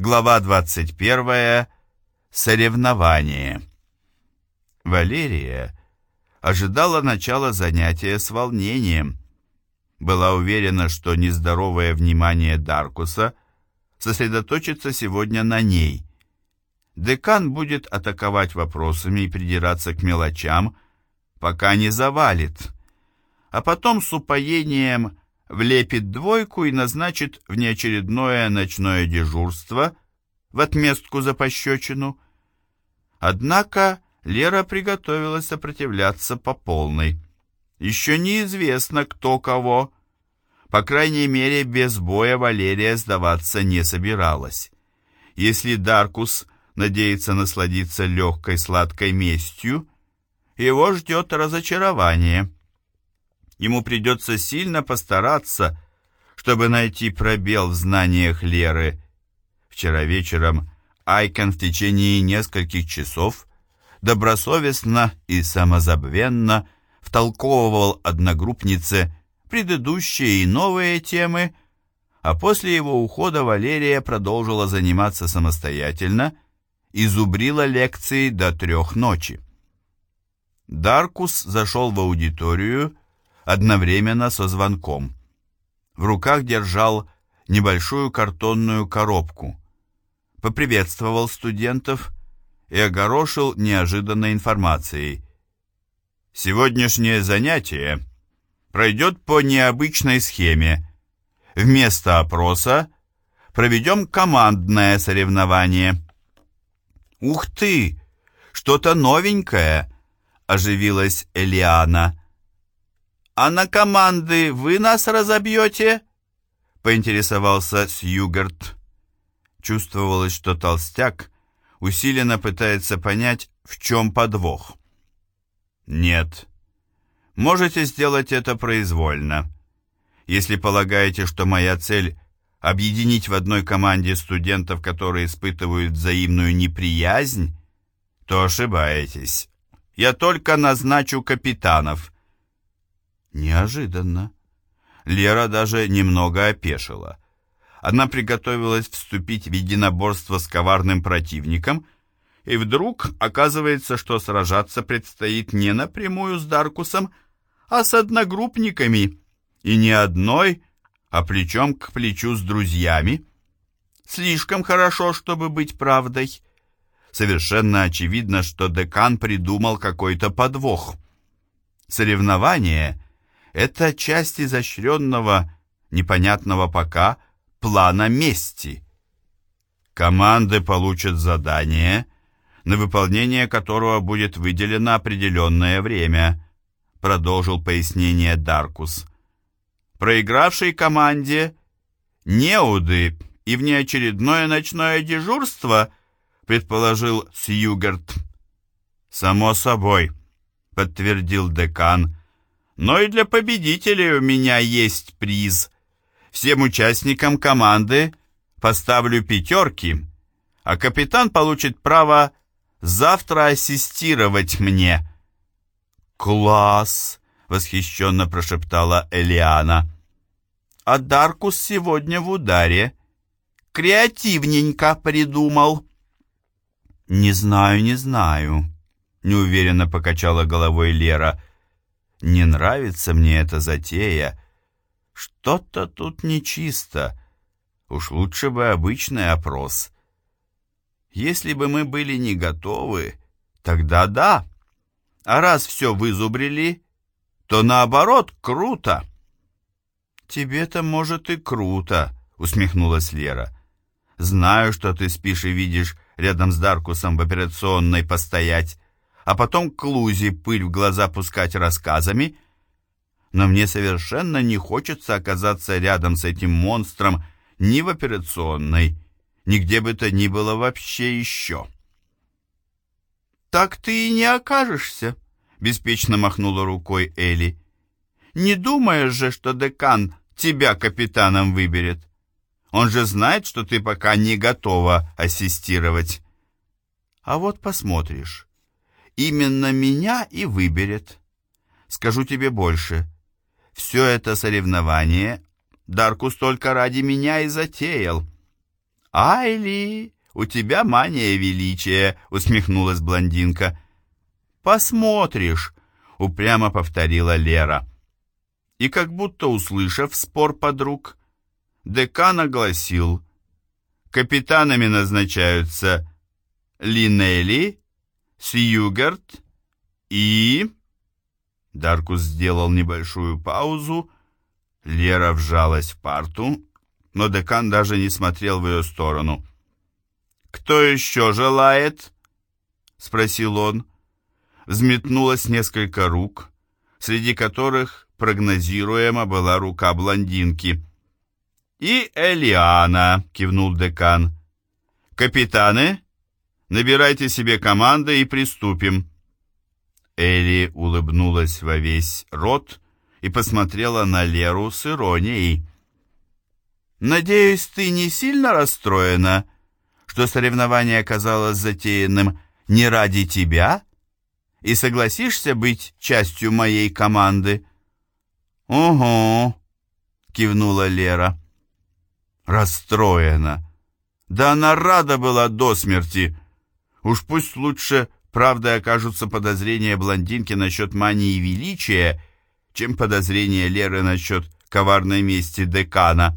Глава 21. Соревнование. Валерия ожидала начала занятия с волнением. Была уверена, что нездоровое внимание Даркуса сосредоточится сегодня на ней. Декан будет атаковать вопросами и придираться к мелочам, пока не завалит, а потом с упоением влепит двойку и назначит внеочередное ночное дежурство в отместку за пощечину. Однако Лера приготовилась сопротивляться по полной. Еще неизвестно, кто кого. По крайней мере, без боя Валерия сдаваться не собиралась. Если Даркус надеется насладиться легкой сладкой местью, его ждет разочарование — Ему придется сильно постараться, чтобы найти пробел в знаниях Леры. Вчера вечером Айкен в течение нескольких часов добросовестно и самозабвенно втолковывал одногруппнице предыдущие и новые темы, а после его ухода Валерия продолжила заниматься самостоятельно и зубрила лекции до трех ночи. Даркус зашел в аудиторию одновременно со звонком. В руках держал небольшую картонную коробку. Поприветствовал студентов и огорошил неожиданной информацией. Сегодняшнее занятие пройдет по необычной схеме. Вместо опроса проведем командное соревнование. «Ух ты! Что-то новенькое!» — оживилась Элиана. «А на команды вы нас разобьете?» — поинтересовался Сьюгарт. Чувствовалось, что толстяк усиленно пытается понять, в чем подвох. «Нет. Можете сделать это произвольно. Если полагаете, что моя цель — объединить в одной команде студентов, которые испытывают взаимную неприязнь, то ошибаетесь. Я только назначу капитанов» Неожиданно. Лера даже немного опешила. Она приготовилась вступить в единоборство с коварным противником, и вдруг оказывается, что сражаться предстоит не напрямую с Даркусом, а с одногруппниками, и не одной, а плечом к плечу с друзьями. Слишком хорошо, чтобы быть правдой. Совершенно очевидно, что декан придумал какой-то подвох. Соревнование — это часть изощренного, непонятного пока, плана мести. Команды получат задание, на выполнение которого будет выделено определенное время, продолжил пояснение Даркус. Проигравшей команде неуды и внеочередное ночное дежурство, предположил Сьюгарт. «Само собой», — подтвердил декан, но и для победителей у меня есть приз. Всем участникам команды поставлю пятерки, а капитан получит право завтра ассистировать мне». «Класс!» — восхищенно прошептала Элиана. «А Даркус сегодня в ударе. Креативненько придумал». «Не знаю, не знаю», — неуверенно покачала головой Лера. Не нравится мне эта затея. Что-то тут нечисто. Уж лучше бы обычный опрос. Если бы мы были не готовы, тогда да. А раз все вызубрили, то наоборот круто. Тебе-то, может, и круто, усмехнулась Лера. Знаю, что ты спишь и видишь рядом с Даркусом в операционной постоять а потом к Лузе пыль в глаза пускать рассказами, но мне совершенно не хочется оказаться рядом с этим монстром ни в операционной, ни где бы то ни было вообще еще. «Так ты и не окажешься», — беспечно махнула рукой Элли. «Не думаешь же, что декан тебя капитаном выберет? Он же знает, что ты пока не готова ассистировать». «А вот посмотришь» именно меня и выберет. Скажу тебе больше. Все это соревнование Даркус только ради меня и затеял. «Айли, у тебя мания величия», — усмехнулась блондинка. «Посмотришь», — упрямо повторила Лера. И как будто услышав спор подруг, декан огласил. Капитанами назначаются Линелли, Сьюгарт и... Даркус сделал небольшую паузу. Лера вжалась в парту, но декан даже не смотрел в ее сторону. «Кто еще желает?» — спросил он. Взметнулось несколько рук, среди которых прогнозируемо была рука блондинки. «И Элиана», — кивнул декан. «Капитаны, набирайте себе команды и приступим». Элли улыбнулась во весь рот и посмотрела на Леру с иронией. «Надеюсь, ты не сильно расстроена, что соревнование оказалось затеянным не ради тебя и согласишься быть частью моей команды?» «Угу», — кивнула Лера. «Расстроена. Да она рада была до смерти. Уж пусть лучше правдой окажутся подозрения блондинки насчет мании величия, чем подозрения Леры насчет коварной мести декана».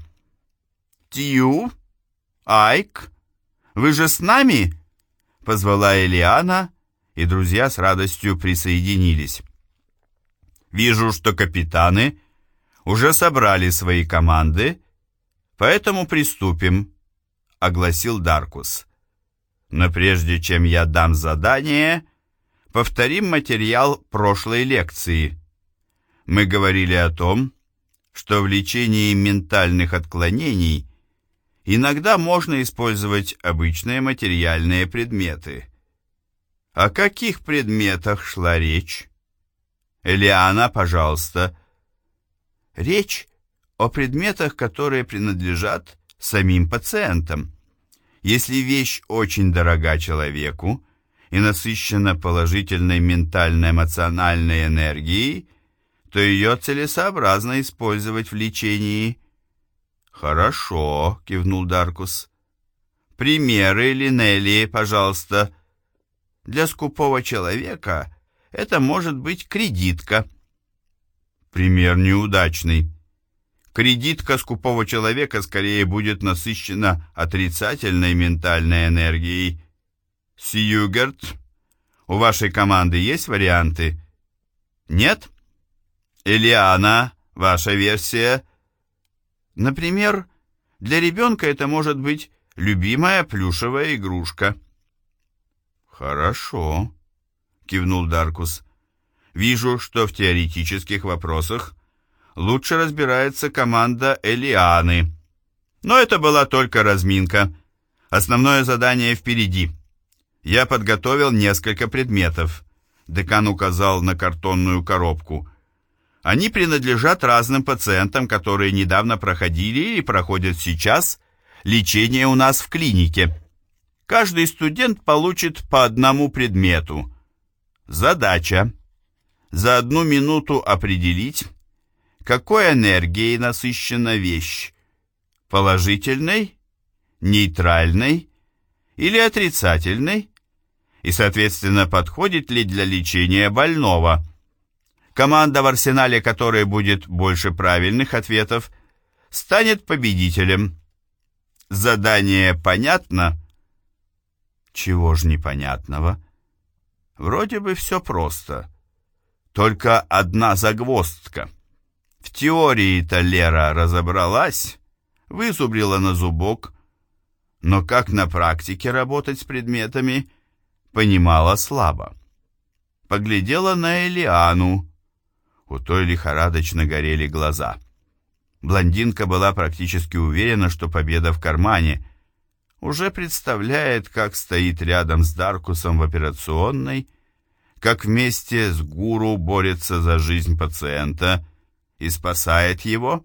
«Тью? Айк? Вы же с нами?» — позвала Элиана, и друзья с радостью присоединились. Вижу, что капитаны уже собрали свои команды, поэтому приступим, огласил Даркус. Но прежде чем я дам задание, повторим материал прошлой лекции. Мы говорили о том, что в лечении ментальных отклонений иногда можно использовать обычные материальные предметы. О каких предметах шла речь? Элиана, пожалуйста. Речь о предметах, которые принадлежат самим пациентам. Если вещь очень дорога человеку и насыщена положительной ментально-эмоциональной энергией, то ее целесообразно использовать в лечении. «Хорошо», — кивнул Даркус. «Примеры, Линелли, пожалуйста. Для скупого человека это может быть кредитка. Пример неудачный. Кредитка скупого человека скорее будет насыщена отрицательной ментальной энергией. Сьюгерт, у вашей команды есть варианты? Нет? Элиана, ваша версия? Например, для ребенка это может быть любимая плюшевая игрушка. Хорошо кивнул Даркус. Вижу, что в теоретических вопросах лучше разбирается команда Элианы. Но это была только разминка. Основное задание впереди. Я подготовил несколько предметов. Декан указал на картонную коробку. Они принадлежат разным пациентам, которые недавно проходили или проходят сейчас лечение у нас в клинике. Каждый студент получит по одному предмету. Задача. За одну минуту определить, какой энергией насыщена вещь. Положительной, нейтральной или отрицательной, и, соответственно, подходит ли для лечения больного. Команда в арсенале, которой будет больше правильных ответов, станет победителем. Задание понятно? Чего ж непонятного? Вроде бы все просто. Только одна загвоздка. В теории-то Лера разобралась, вызубрила на зубок, но как на практике работать с предметами, понимала слабо. Поглядела на Элиану. У той лихорадочно горели глаза. Блондинка была практически уверена, что победа в кармане, уже представляет, как стоит рядом с Даркусом в операционной, как вместе с гуру борется за жизнь пациента и спасает его,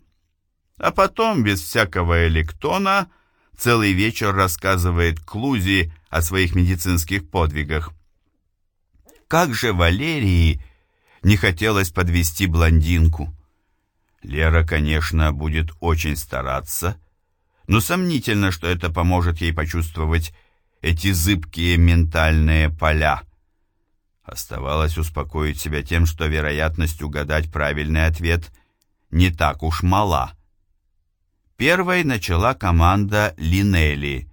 а потом, без всякого электона, целый вечер рассказывает Клузи о своих медицинских подвигах. Как же Валерии не хотелось подвести блондинку. Лера, конечно, будет очень стараться, но сомнительно, что это поможет ей почувствовать эти зыбкие ментальные поля. Оставалось успокоить себя тем, что вероятность угадать правильный ответ не так уж мала. Первой начала команда Линели.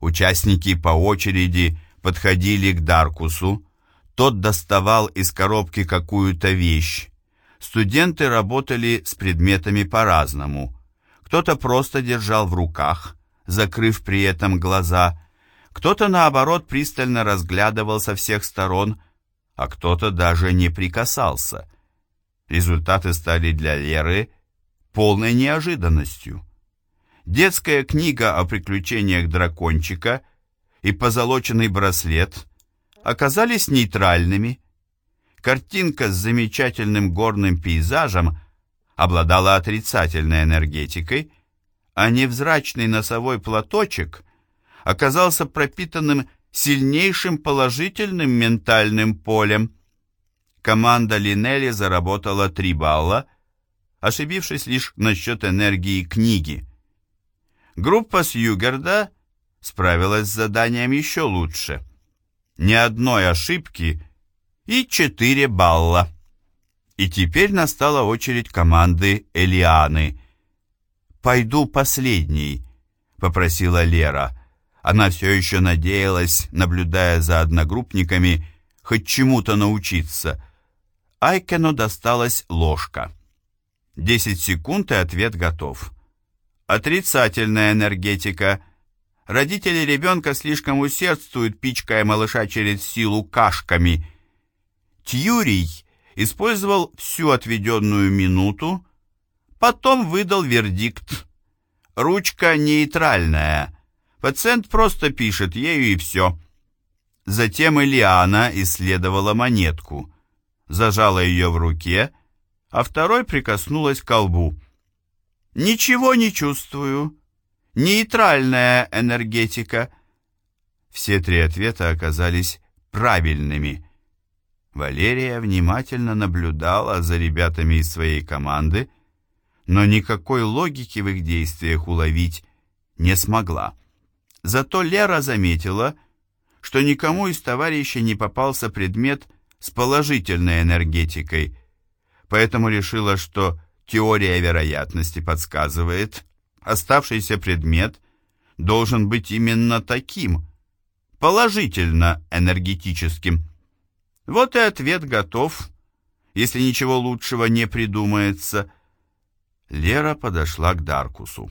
Участники по очереди подходили к Даркусу, тот доставал из коробки какую-то вещь. Студенты работали с предметами по-разному. Кто-то просто держал в руках, закрыв при этом глаза, кто-то, наоборот, пристально разглядывал со всех сторон, а кто-то даже не прикасался. Результаты стали для Леры полной неожиданностью. Детская книга о приключениях дракончика и позолоченный браслет оказались нейтральными. Картинка с замечательным горным пейзажем обладала отрицательной энергетикой, а невзрачный носовой платочек оказался пропитанным сильнейшим положительным ментальным полем. Команда Линелли заработала 3 балла, ошибившись лишь насчет энергии книги. Группа Сьюгерда справилась с заданием еще лучше ни одной ошибки и 4 балла. И теперь настала очередь команды Элианы. «Пойду последней», — попросила Лера. Она все еще надеялась, наблюдая за одногруппниками, хоть чему-то научиться. Айкену досталась ложка. Десять секунд, и ответ готов. Отрицательная энергетика — Родители ребенка слишком усердствуют, пичкая малыша через силу кашками. Тьюрий использовал всю отведенную минуту, потом выдал вердикт. Ручка нейтральная. Пациент просто пишет ею и все. Затем Ильяна исследовала монетку, зажала ее в руке, а второй прикоснулась к колбу. «Ничего не чувствую», нейтральная энергетика. Все три ответа оказались правильными. Валерия внимательно наблюдала за ребятами из своей команды, но никакой логики в их действиях уловить не смогла. Зато Лера заметила, что никому из товарищей не попался предмет с положительной энергетикой, поэтому решила, что теория вероятности подсказывает, оставшийся предмет должен быть именно таким, положительно энергетическим. Вот и ответ готов, если ничего лучшего не придумается. Лера подошла к Даркусу.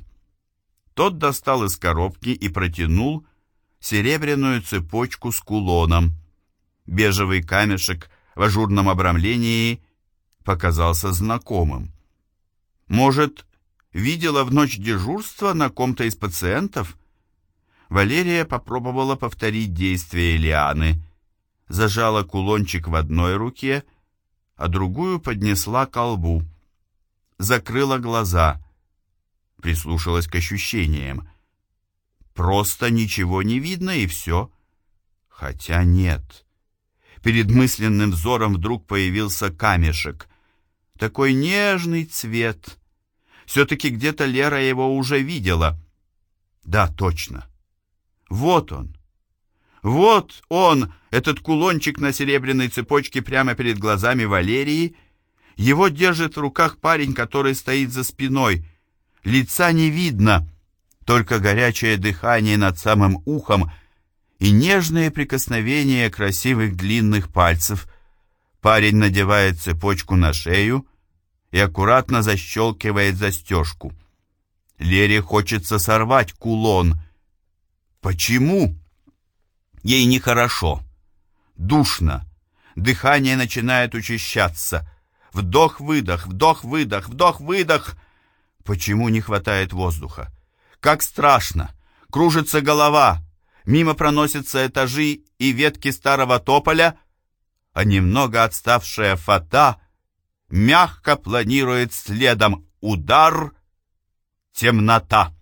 Тот достал из коробки и протянул серебряную цепочку с кулоном. Бежевый камешек в ажурном обрамлении показался знакомым. Может, видела в ночь дежурства на ком-то из пациентов? Валерия попробовала повторить действия Лианы. Зажала кулончик в одной руке, а другую поднесла к колбу. Закрыла глаза. Прислушалась к ощущениям. Просто ничего не видно, и все. Хотя нет. Перед мысленным взором вдруг появился камешек. Такой нежный цвет — все-таки где-то Лера его уже видела. Да, точно. Вот он. Вот он, этот кулончик на серебряной цепочке прямо перед глазами Валерии. Его держит в руках парень, который стоит за спиной. Лица не видно, только горячее дыхание над самым ухом и нежные прикосновения красивых длинных пальцев. Парень надевает цепочку на шею, и аккуратно защелкивает застежку. Лере хочется сорвать кулон. Почему? Ей нехорошо. Душно. Дыхание начинает учащаться. Вдох-выдох, вдох-выдох, вдох-выдох. Почему не хватает воздуха? Как страшно. Кружится голова. Мимо проносятся этажи и ветки старого тополя, а немного отставшая фата — мягко планирует следом удар темнота.